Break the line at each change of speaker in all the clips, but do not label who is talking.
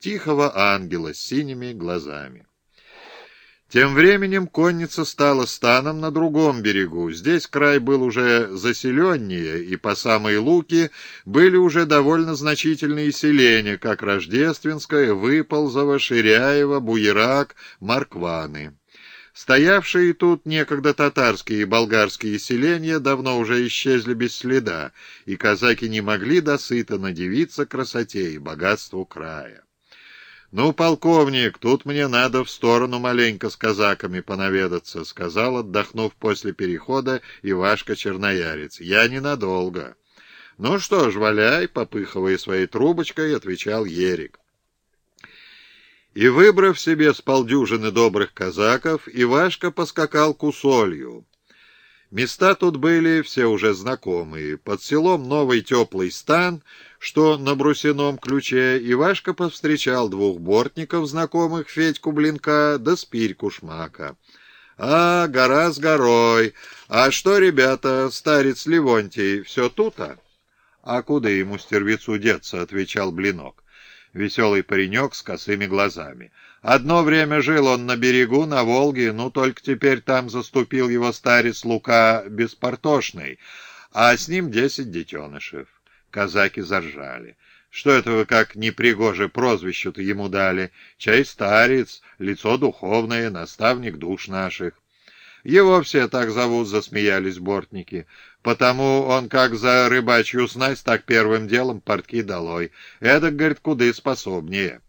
тихого ангела с синими глазами. Тем временем конница стала станом на другом берегу. Здесь край был уже заселеннее, и по самой Луки были уже довольно значительные селения, как Рождественское, Выползово, Ширяево, Буерак, Маркваны. Стоявшие тут некогда татарские и болгарские селения давно уже исчезли без следа, и казаки не могли досыта надевиться красоте и богатству края. «Ну, полковник, тут мне надо в сторону маленько с казаками понаведаться», — сказал, отдохнув после перехода Ивашка Черноярец. «Я ненадолго». «Ну что ж, валяй», — попыхивая своей трубочкой, отвечал Ерик. И, выбрав себе с полдюжины добрых казаков, Ивашка поскакал к усолью. Места тут были все уже знакомые. Под селом Новый Теплый Стан — что на брусином ключе Ивашка повстречал двух бортников, знакомых Федьку Блинка да Спирьку Шмака. «А, гора с горой! А что, ребята, старец Левонтий, все тут-то?» «А куда ему стервицу деться?» — отвечал Блинок. Веселый паренек с косыми глазами. Одно время жил он на берегу, на Волге, ну только теперь там заступил его старец Лука Беспортошный, а с ним десять детенышев. Казаки заржали. Что это вы как непригоже прозвище-то ему дали? Чай старец, лицо духовное, наставник душ наших. Его все так зовут, засмеялись бортники. Потому он как за рыбачью снасть, так первым делом портки долой. Это, говорит, куды способнее.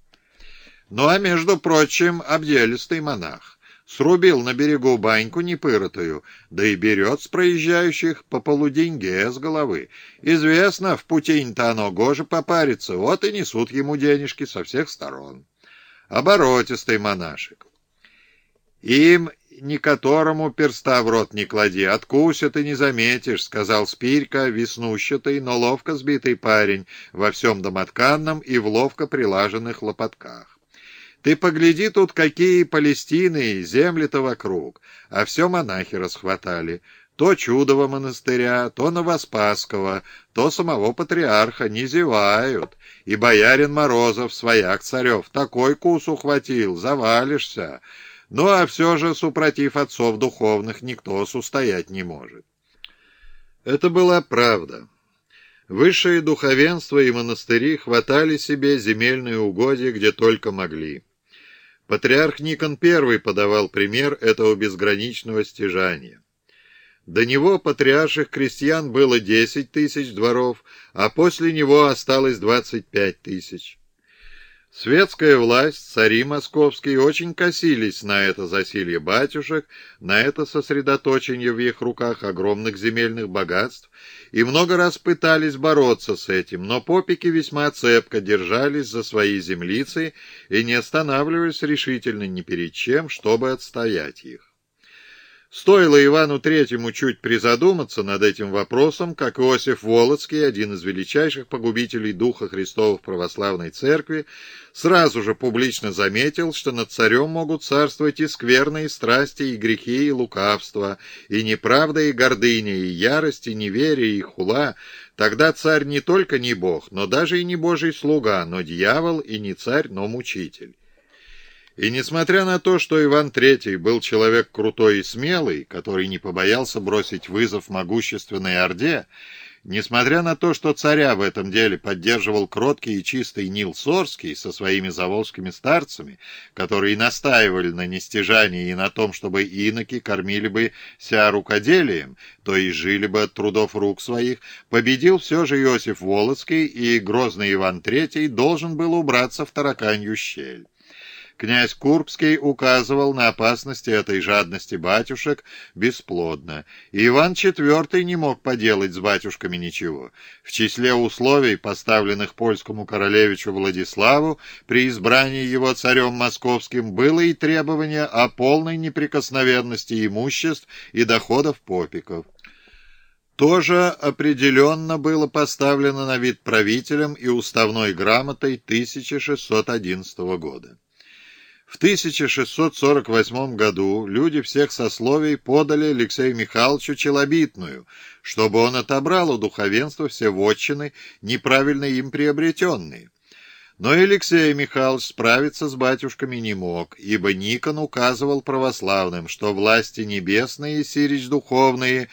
Ну а между прочим, обделистый монах. Срубил на берегу баньку непыротую, да и берет с проезжающих по полуденьге с головы. Известно, в путень-то оно гоже попарится, вот и несут ему денежки со всех сторон. Оборотистый монашек. Им ни которому перста в рот не клади, откусят и не заметишь, — сказал Спирька, веснущатый, но ловко сбитый парень, во всем домотканном и в ловко прилаженных лопатках. Ты погляди тут, какие Палестины, земли-то вокруг, а все монахи расхватали. То Чудово монастыря, то Новоспасского, то самого патриарха не зевают. И боярин Морозов, свояк царев, такой кус ухватил, завалишься. Ну а все же, супротив отцов духовных, никто сустоять не может. Это была правда. Высшее духовенство и монастыри хватали себе земельные угодья, где только могли. Патриарх Никон I подавал пример этого безграничного стяжания. До него патриарших крестьян было 10 тысяч дворов, а после него осталось 25 тысяч. Светская власть, цари московские очень косились на это засилье батюшек, на это сосредоточение в их руках огромных земельных богатств, и много раз пытались бороться с этим, но попики весьма цепко держались за свои землицы и не останавливались решительно ни перед чем, чтобы отстоять их. Стоило Ивану Третьему чуть призадуматься над этим вопросом, как Иосиф Волоцкий, один из величайших погубителей Духа Христова в православной церкви, сразу же публично заметил, что над царем могут царствовать и скверные страсти, и грехи, и лукавство, и неправда, и гордыня, и ярость, и неверие, и хула. Тогда царь не только не бог, но даже и не божий слуга, но дьявол, и не царь, но мучитель. И несмотря на то, что Иван III был человек крутой и смелый, который не побоялся бросить вызов могущественной Орде, несмотря на то, что царя в этом деле поддерживал кроткий и чистый Нил Сорский со своими заволжскими старцами, которые настаивали на нестяжании и на том, чтобы иноки кормили бы ся рукоделием, то и жили бы от трудов рук своих, победил все же Иосиф Волоцкий, и грозный Иван III должен был убраться в тараканью щель. Князь Курбский указывал на опасности этой жадности батюшек бесплодно, и Иван IV не мог поделать с батюшками ничего. В числе условий, поставленных польскому королевичу Владиславу при избрании его царем московским, было и требование о полной неприкосновенности имуществ и доходов попиков. Тоже определенно было поставлено на вид правителем и уставной грамотой 1611 года. В 1648 году люди всех сословий подали Алексею Михайловичу Челобитную, чтобы он отобрал у духовенства все вотчины, неправильно им приобретенные. Но Алексей Михайлович справиться с батюшками не мог, ибо Никон указывал православным, что власти небесные, сирич духовные,